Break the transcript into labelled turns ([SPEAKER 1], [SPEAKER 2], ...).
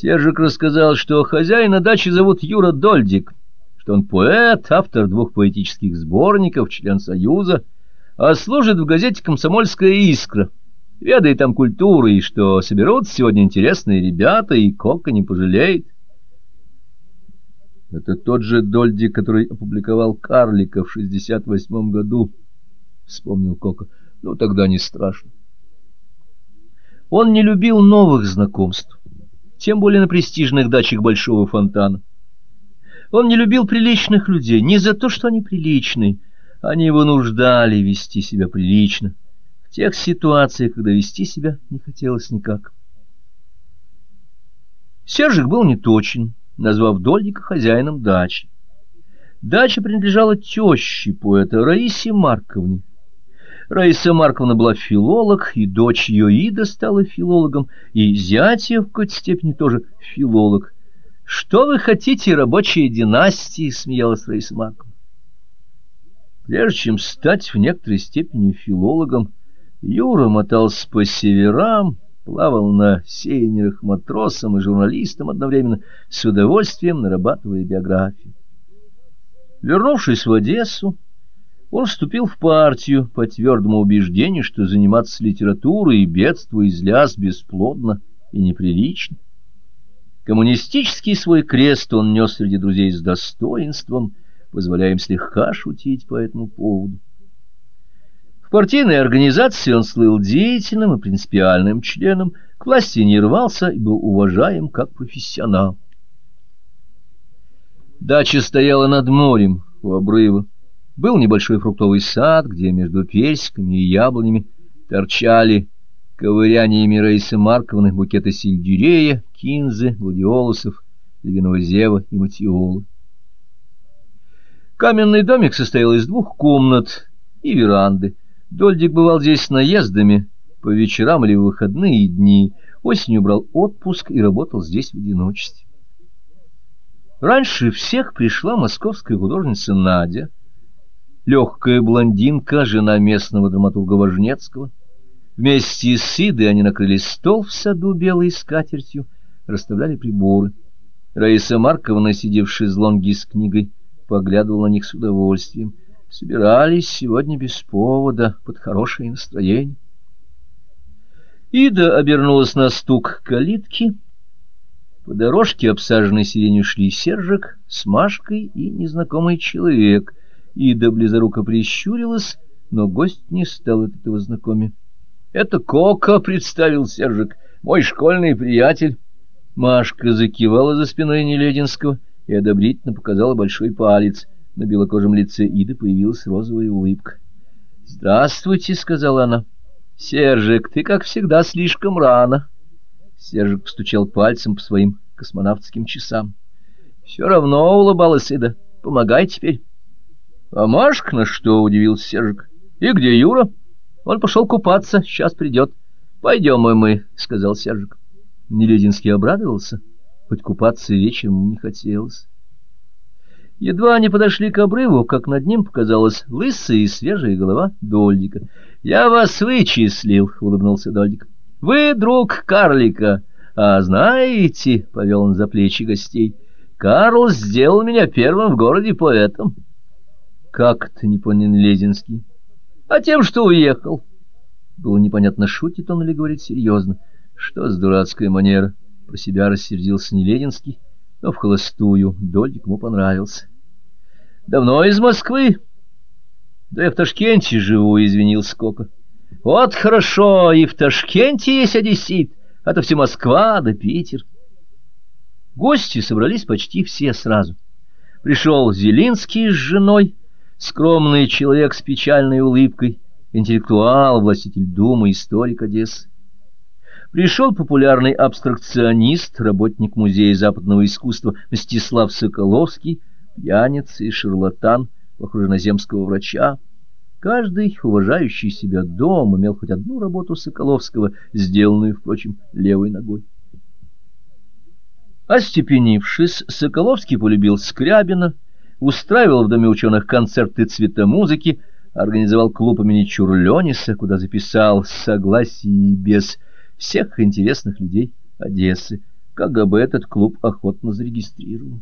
[SPEAKER 1] Сержик рассказал, что хозяина дачи зовут Юра Дольдик, что он поэт, автор двух поэтических сборников, член Союза, а служит в газете «Комсомольская искра», ведает там культурой, и что соберутся сегодня интересные ребята, и Кока не пожалеет. Это тот же Дольдик, который опубликовал «Карлика» в 68 году, — вспомнил Кока. Ну, тогда не страшно. Он не любил новых знакомств, тем более на престижных дачах Большого фонтана. Он не любил приличных людей не за то, что они приличные, они его нуждали вести себя прилично, в тех ситуациях, когда вести себя не хотелось никак. Сержик был неточен, назвав Дольдика хозяином дачи. Дача принадлежала теще поэта Раисе Марковне. Раиса Марковна была филолог, и дочь ее Ида стала филологом, и зять ее в какой-то степени тоже филолог. «Что вы хотите, рабочие династии?» — смеялась Раиса Марковна. Прежде чем стать в некоторой степени филологом, Юра мотался по северам, плавал на сейнерах матросом и журналистом одновременно, с удовольствием нарабатывая биографию. Вернувшись в Одессу, он вступил в партию по твердому убеждению, что заниматься литературой и бедство изляз бесплодно и неприлично. Коммунистический свой крест он нес среди друзей с достоинством, позволяя им слегка шутить по этому поводу. В партийной организации он слыл деятельным и принципиальным членом, к власти не рвался и был уважаем как профессионал. Дача стояла над морем у обрыва. Был небольшой фруктовый сад, где между персиками и яблонями торчали ковыряниями Раисы Марковны букеты сельдерея, кинзы, гладиолусов, львиного зева и матиола. Каменный домик состоял из двух комнат и веранды. Дольдик бывал здесь наездами, по вечерам или в выходные дни, осенью брал отпуск и работал здесь в одиночестве. Раньше всех пришла московская художница Надя, легкая блондинка, жена местного драматурга Важнецкого. Вместе с Идой они накрыли стол в саду белой скатертью, расставляли приборы. Раиса Марковна, сидевшая в шезлонге с книгой, поглядывала на них с удовольствием. Собирались сегодня без повода, под хорошее настроение. Ида обернулась на стук калитки. По дорожке, обсаженной сиренью, шли Сержик с Машкой и незнакомый человек — Ида близоруко прищурилась, но гость не стал от этого знакомя. — Это Кока, — представил Сержик, — мой школьный приятель. Машка закивала за спиной Нелединского и одобрительно показала большой палец. На белокожем лице Иды появилась розовая улыбка. — Здравствуйте, — сказала она. — Сержик, ты, как всегда, слишком рано. Сержик постучал пальцем по своим космонавтским часам. — Все равно улыбалась Ида. Помогай теперь. — А Машка на что? — удивился Сержик. — И где Юра? — Он пошел купаться, сейчас придет. — Пойдем и мы, — сказал Сержик. Нелединский обрадовался, хоть купаться вечером не хотелось. Едва они подошли к обрыву, как над ним показалась лысая и свежая голова Дольдика. — Я вас вычислил, — улыбнулся Дольдик. — Вы друг карлика. А знаете, — повел он за плечи гостей, — Карл сделал меня первым в городе поэтом. — как это, не понял Лезинский? А тем, что уехал. Было непонятно, шутит он или говорит серьезно. Что с дурацкая манера? Про себя рассердился Нелединский, но в холостую Дольдик ему понравился. Давно из Москвы? Да я в Ташкенте живу, извинился Кока. Вот хорошо, и в Ташкенте есть одессит, а то все Москва да Питер. Гости собрались почти все сразу. Пришел Зелинский с женой, скромный человек с печальной улыбкой, интеллектуал, властитель думы, историк Одессы. Пришел популярный абстракционист, работник Музея западного искусства Мстислав Соколовский, пьяница и шарлатан, похожий на земского врача. Каждый, уважающий себя дом, имел хоть одну работу Соколовского, сделанную, впрочем, левой ногой. Остепенившись, Соколовский полюбил Скрябина, устраивал в Доме ученых концерты цветомузыки, организовал клуб имени Чурлениса, куда записал с согласия и без всех интересных людей Одессы. КГБ этот клуб охотно зарегистрировал.